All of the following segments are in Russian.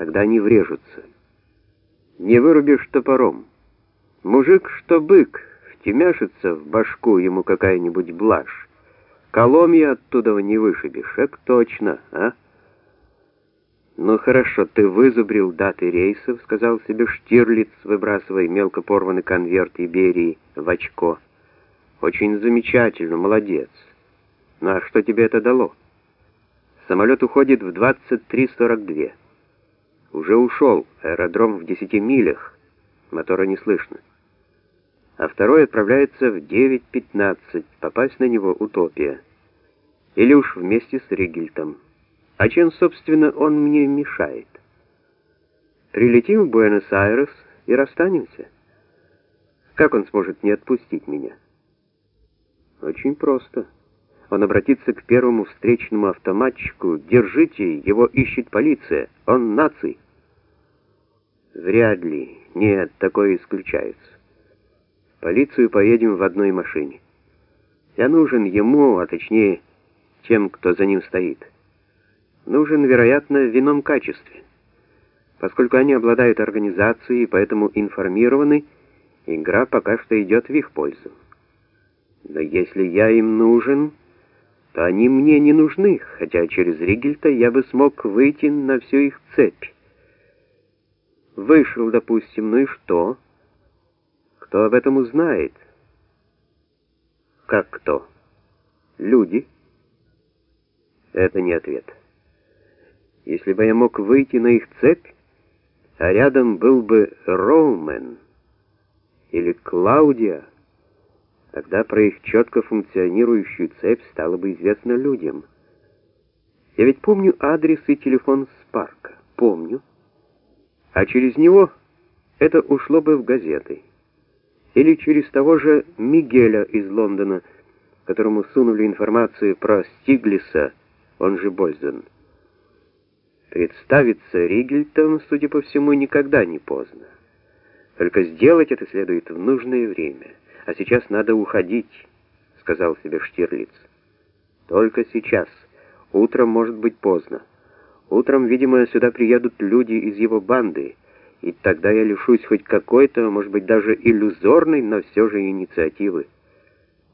Тогда они врежутся. Не вырубишь топором. Мужик, что бык, втемяшится в башку ему какая-нибудь блажь. Коломья оттуда не вышибешь, это точно, а? «Ну хорошо, ты вызубрил даты рейсов», — сказал себе Штирлиц, выбрасывая мелко порванный конверт Иберии в очко. «Очень замечательно, молодец. Ну а что тебе это дало?» Самолет уходит в 23.42. Уже ушел, аэродром в 10 милях, мотора не слышно. А второй отправляется в 9.15, попасть на него утопия. Или уж вместе с Ригельтом. А чем, собственно, он мне мешает? Прилетим в Буэнос-Айрес и расстанемся. Как он сможет не отпустить меня? Очень просто. Он обратится к первому встречному автоматчику. «Держите, его ищет полиция. Он наций». Вряд ли. Нет, такое исключается. В полицию поедем в одной машине. Я нужен ему, а точнее, тем, кто за ним стоит нужен, вероятно, в ином качестве. Поскольку они обладают организацией поэтому информированы, игра пока что идет в их пользу. Но если я им нужен, они мне не нужны, хотя через Ригельта я бы смог выйти на всю их цепь. Вышел, допустим, ну и что? Кто об этом узнает? Как кто? Люди? Это не ответ. Если бы я мог выйти на их цепь, а рядом был бы Роумен или Клаудия, тогда про их четко функционирующую цепь стало бы известно людям. Я ведь помню адрес и телефон Спарка, помню. А через него это ушло бы в газеты. Или через того же Мигеля из Лондона, которому сунули информацию про Стиглиса, он же Бользен. Представиться Ригельтом, судя по всему, никогда не поздно. Только сделать это следует в нужное время. А сейчас надо уходить, сказал себе Штирлиц. Только сейчас. Утром может быть поздно. Утром, видимо, сюда приедут люди из его банды, и тогда я лишусь хоть какой-то, может быть, даже иллюзорной, но все же инициативы.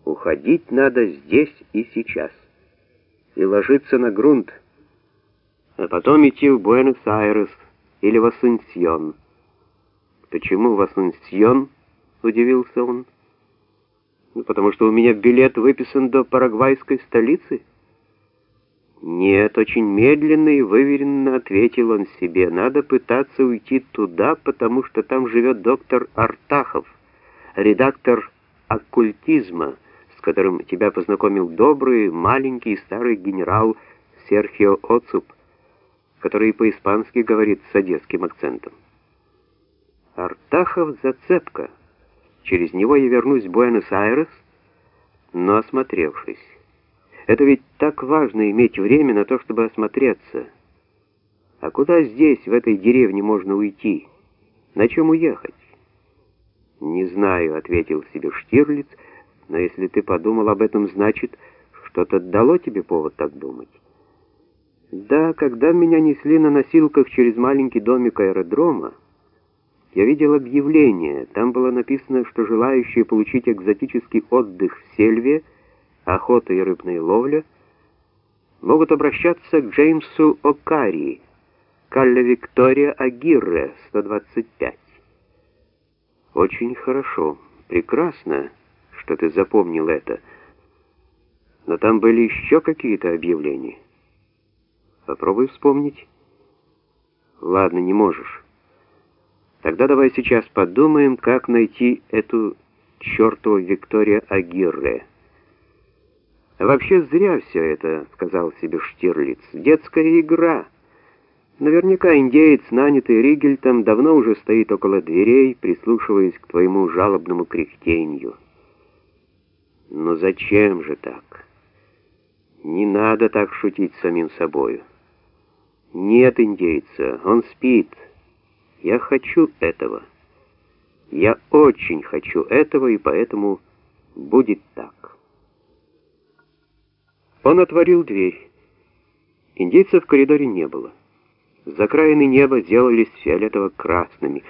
Уходить надо здесь и сейчас. И ложиться на грунт — а потом идти в Буэнос-Айрес или в Асунсьон. «Почему в Асунсьон?» — удивился он. «Ну, потому что у меня билет выписан до парагвайской столицы». «Нет, очень медленно и выверенно», — ответил он себе. «Надо пытаться уйти туда, потому что там живет доктор Артахов, редактор оккультизма, с которым тебя познакомил добрый, маленький старый генерал Серхио Оцуп который по-испански говорит с одесским акцентом. Артахов зацепка. Через него я вернусь в Буэнос-Айрес, но осмотревшись. Это ведь так важно иметь время на то, чтобы осмотреться. А куда здесь, в этой деревне, можно уйти? На чем уехать? «Не знаю», — ответил себе Штирлиц, «но если ты подумал об этом, значит, что-то дало тебе повод так думать». Да, когда меня несли на носилках через маленький домик аэродрома, я видел объявление. Там было написано, что желающие получить экзотический отдых в сельве, охота и рыбная ловля, могут обращаться к Джеймсу О'Карри, Калле Виктория Агирре, 125. Очень хорошо, прекрасно, что ты запомнил это. Но там были еще какие-то объявления. Попробуй вспомнить. Ладно, не можешь. Тогда давай сейчас подумаем, как найти эту чертову Виктория Агирре. «Вообще зря все это», — сказал себе Штирлиц. «Детская игра». Наверняка индеец, нанятый Ригельтом, давно уже стоит около дверей, прислушиваясь к твоему жалобному кряхтенью. Но зачем же так? Не надо так шутить самим собою. Нет индейца, он спит. Я хочу этого. Я очень хочу этого, и поэтому будет так. Он отворил дверь. Индейца в коридоре не было. Закраины неба делались фиолетово-красными,